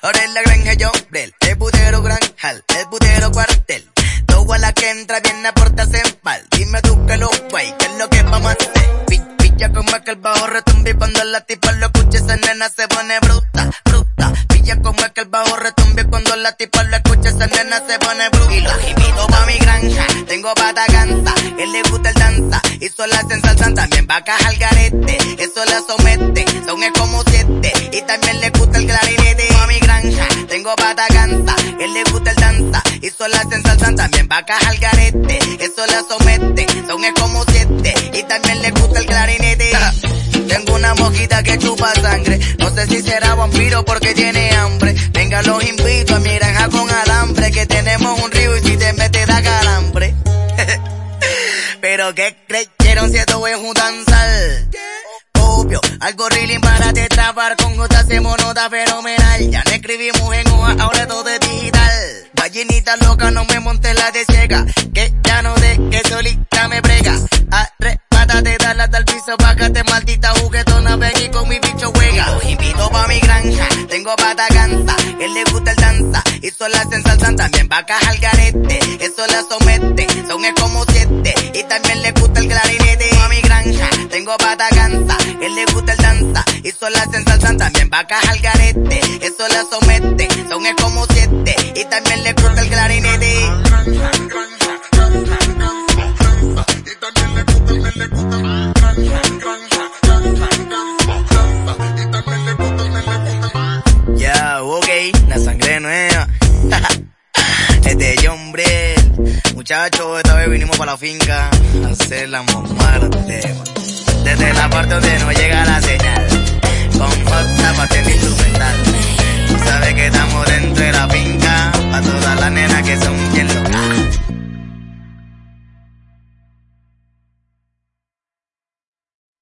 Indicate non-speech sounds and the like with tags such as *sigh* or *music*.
Ahora en la granja yo, Brel, el putero granjal, el putero cuartel. Todo a la que entra bien aportas en pal. Dime tú que lo guay, que es lo que vamos a hacer. Pilla como es que el bajo retumbe cuando la tipa lo escucha esa nena se pone bruta, bruta. Pilla como es que el bajo retumbe cuando la tipa lo escucha esa nena se pone bruta. Y los invito pa' mi granja, tengo pata él le gusta el danza, y solo hacen salsa también va a cajar garete, eso la somete, son es como y también le gusta el clarinete. Pa' mi granja, tengo pata cansa, él le gusta el danza, y solo hacen salsa también va a cajar garete, eso la somete, son es como siete, y también le gusta el clarinete. *laughs* Tengo una mojita que chupa sangre, no sé si será vampiro porque tiene hambre. Venga, los invito a mi granja con alambre, que tenemos un río y si te metes da calambre. *laughs* Pero que creyeron si esto es un danzal. Obvio, algo really con gotas hacemos nota fenomenal. Ya no escribimos en hoja, ahora todo es digital. Gallinita loca, no me montes la de ciega, que ya no de que solita me brega. Arrebátate, dale hasta el piso, bájate maldita juguetona, ven y con mi bicho juega. Los invito pa' mi granja, tengo pata cansa, él le gusta el danza, y solo hacen salsa, también va a cajar garete, eso la somete, son es como siete, y también le gusta el clarinete. Pa' mi granja, tengo pata cansa, él le gusta danza, y solo hacen salsa, también va a cajar garete, eso la somete, son es como siete, y también le gusta el clarinete. Ya, ok, la sangre nueva. Este *laughs* es John Brel. Muchachos, esta vez vinimos para la finca a hacer la muerte. Desde la parte donde no llega la señal.